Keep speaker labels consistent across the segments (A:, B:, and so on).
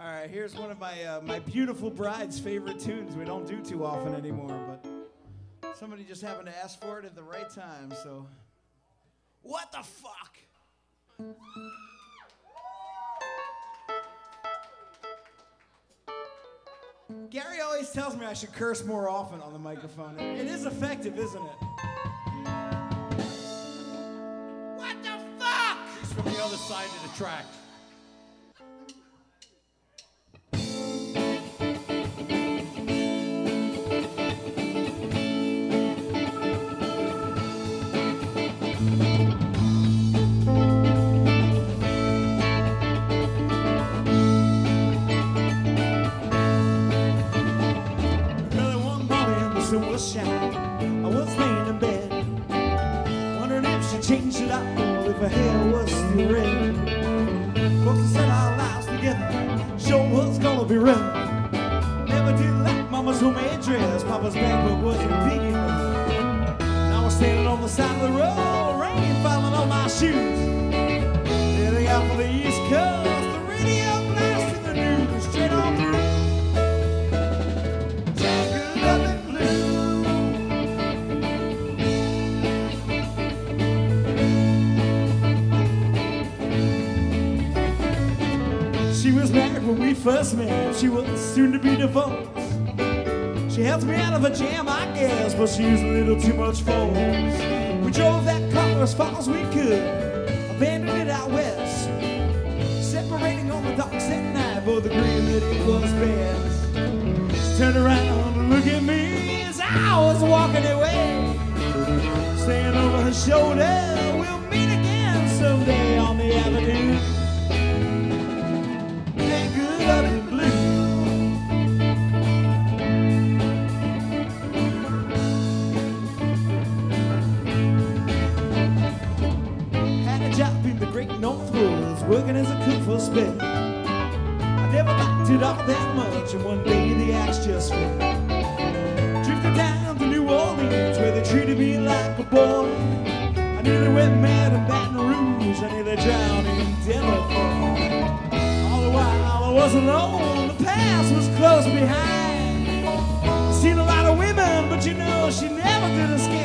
A: All right, here's one of my uh, my beautiful bride's favorite tunes. We don't do too often anymore, but somebody just happened to ask for it at the right time. So, what the fuck? Gary always tells me I should curse more often on the microphone. It is effective, isn't it? What the fuck?
B: He's from the other side of the track.
A: She changed it if her hair was still red. Folks said our lives together, sure was gonna be rough. Never did like Mama's homemade dress, Papa's bankbook wasn't big enough. I was standing on the side of the road, rain falling on my shoes. Heading out for the East first met. She was soon to be divorced. She helped me out of a jam, I guess, but she used a little too much force. We drove that car as far as we could, abandoned it out west, separating on the docks at night, both agreeing that it was best. She turned around to look at me as I was walking away, saying over her shoulder, working as a cook for spell. I never liked it all that much, and one day the axe just fell. Drifted down to New Orleans, where they treated me like a boy. I nearly went mad in Baton Rouge, I nearly drowned in Delaware. All the while I was alone, the past was close behind. I seen a lot of women, but you know she never did escape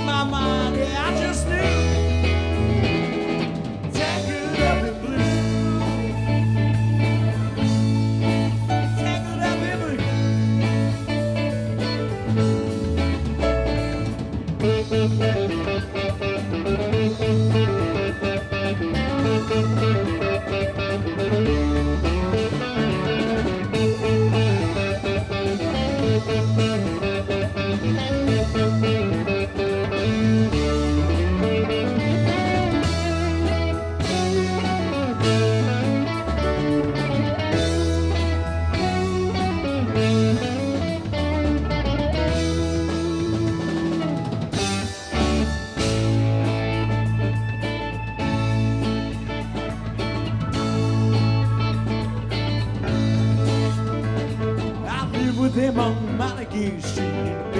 A: with him on Montague Street,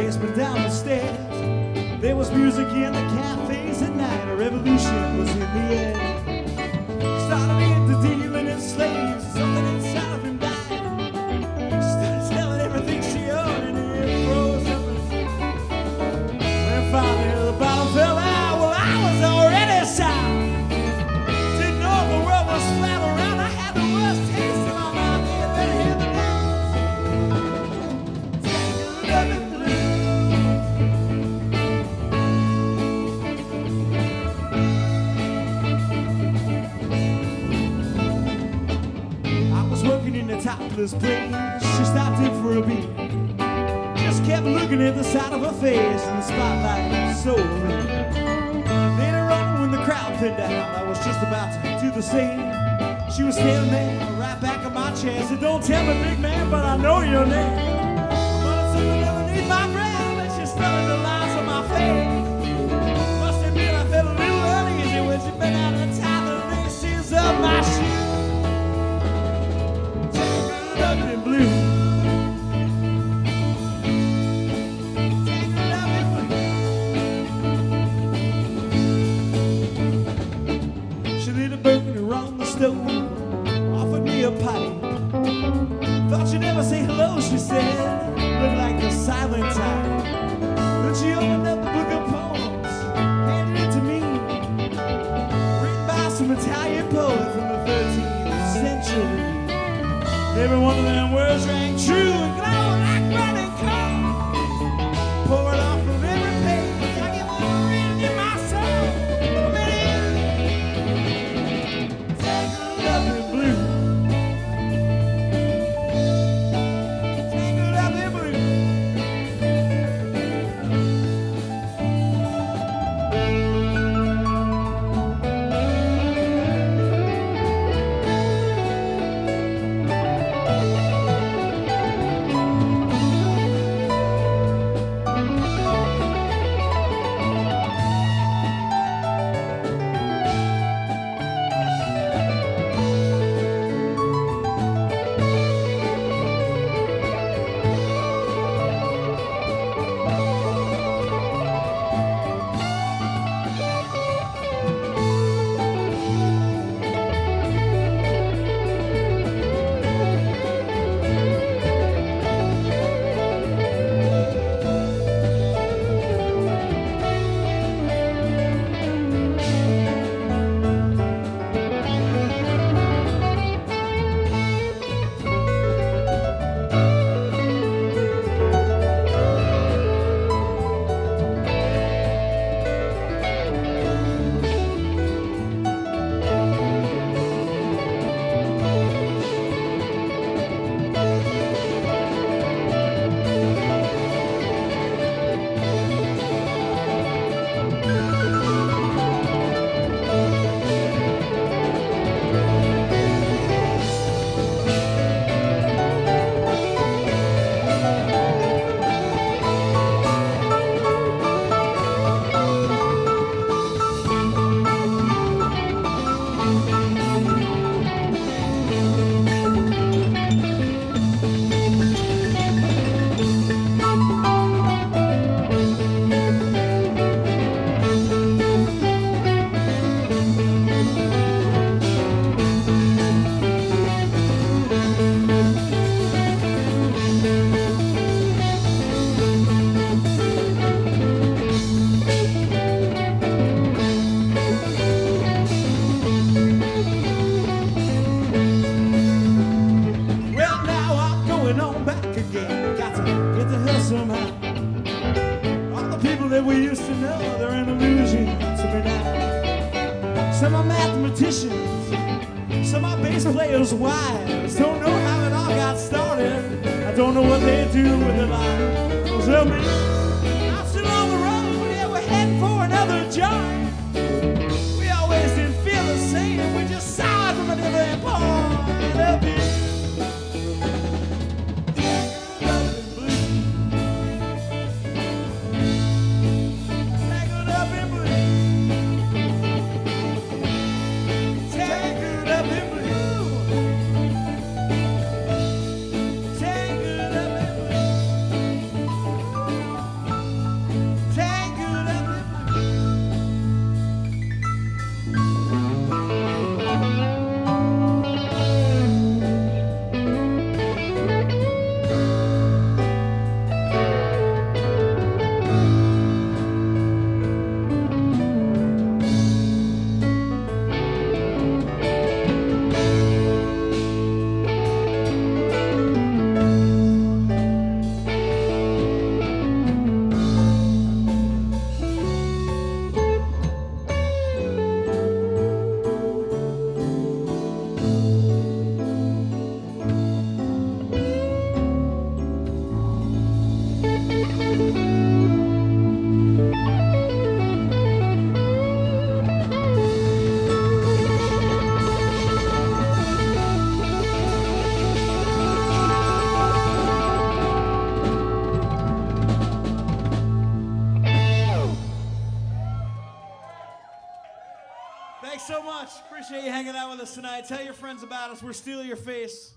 A: She stopped in for a beat. Just kept looking at the side of her face in the spotlight, so. Later on, when the crowd thinned out, I was just about to do the same. She was standing there, right back of my chair. Said, "Don't tell me, big man, but I know your name." Italian poet from the 13th century. Every one of them words rang true and glowing. musicians, some of my bass players' wives don't know how it all got started. I don't know what they do with their lives. Help me. tonight. Tell your friends about us. We're Steal Your Face.